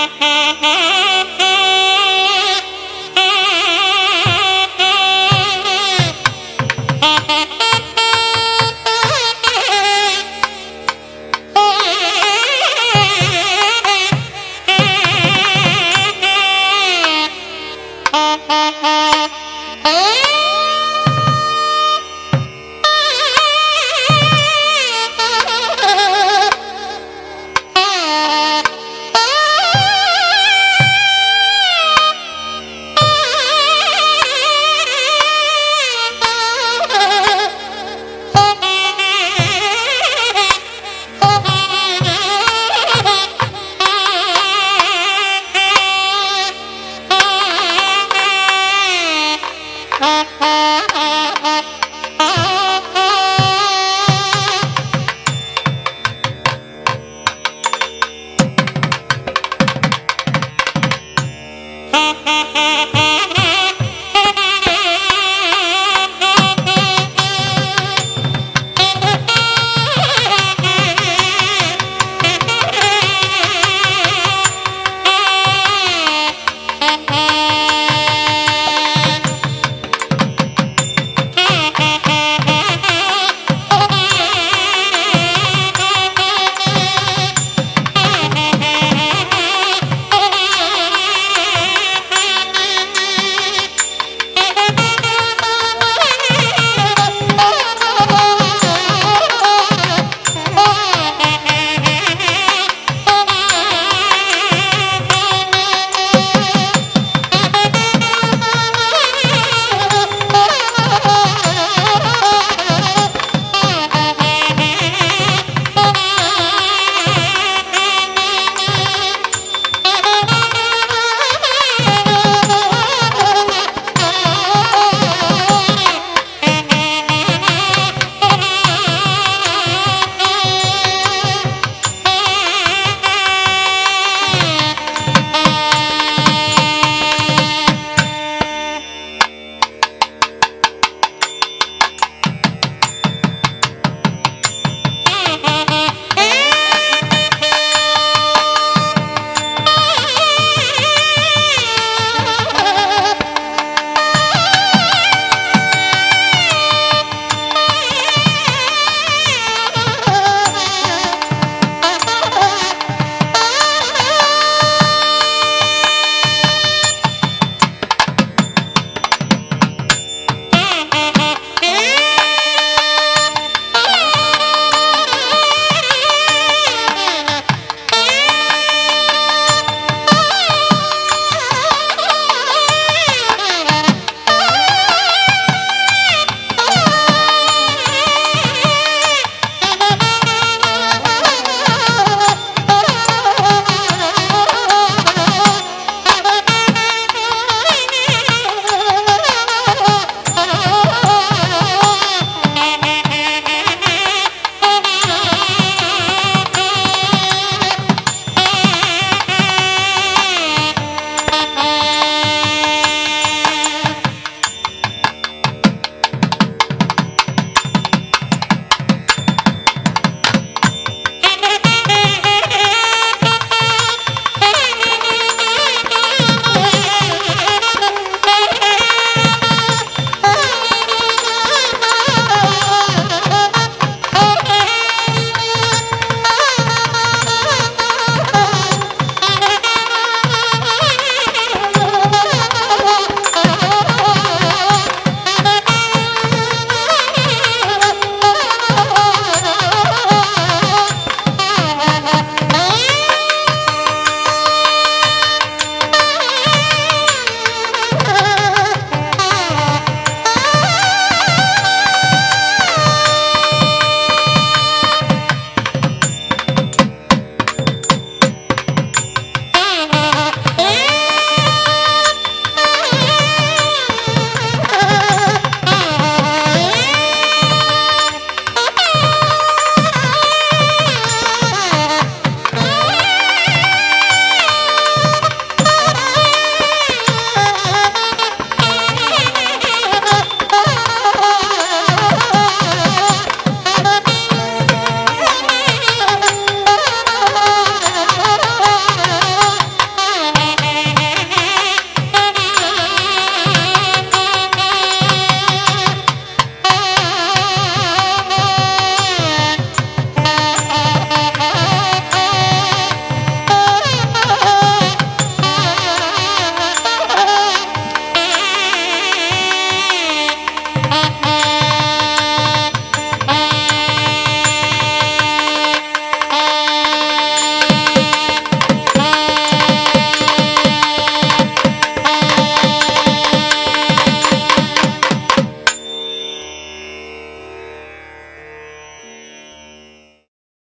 ha ha ha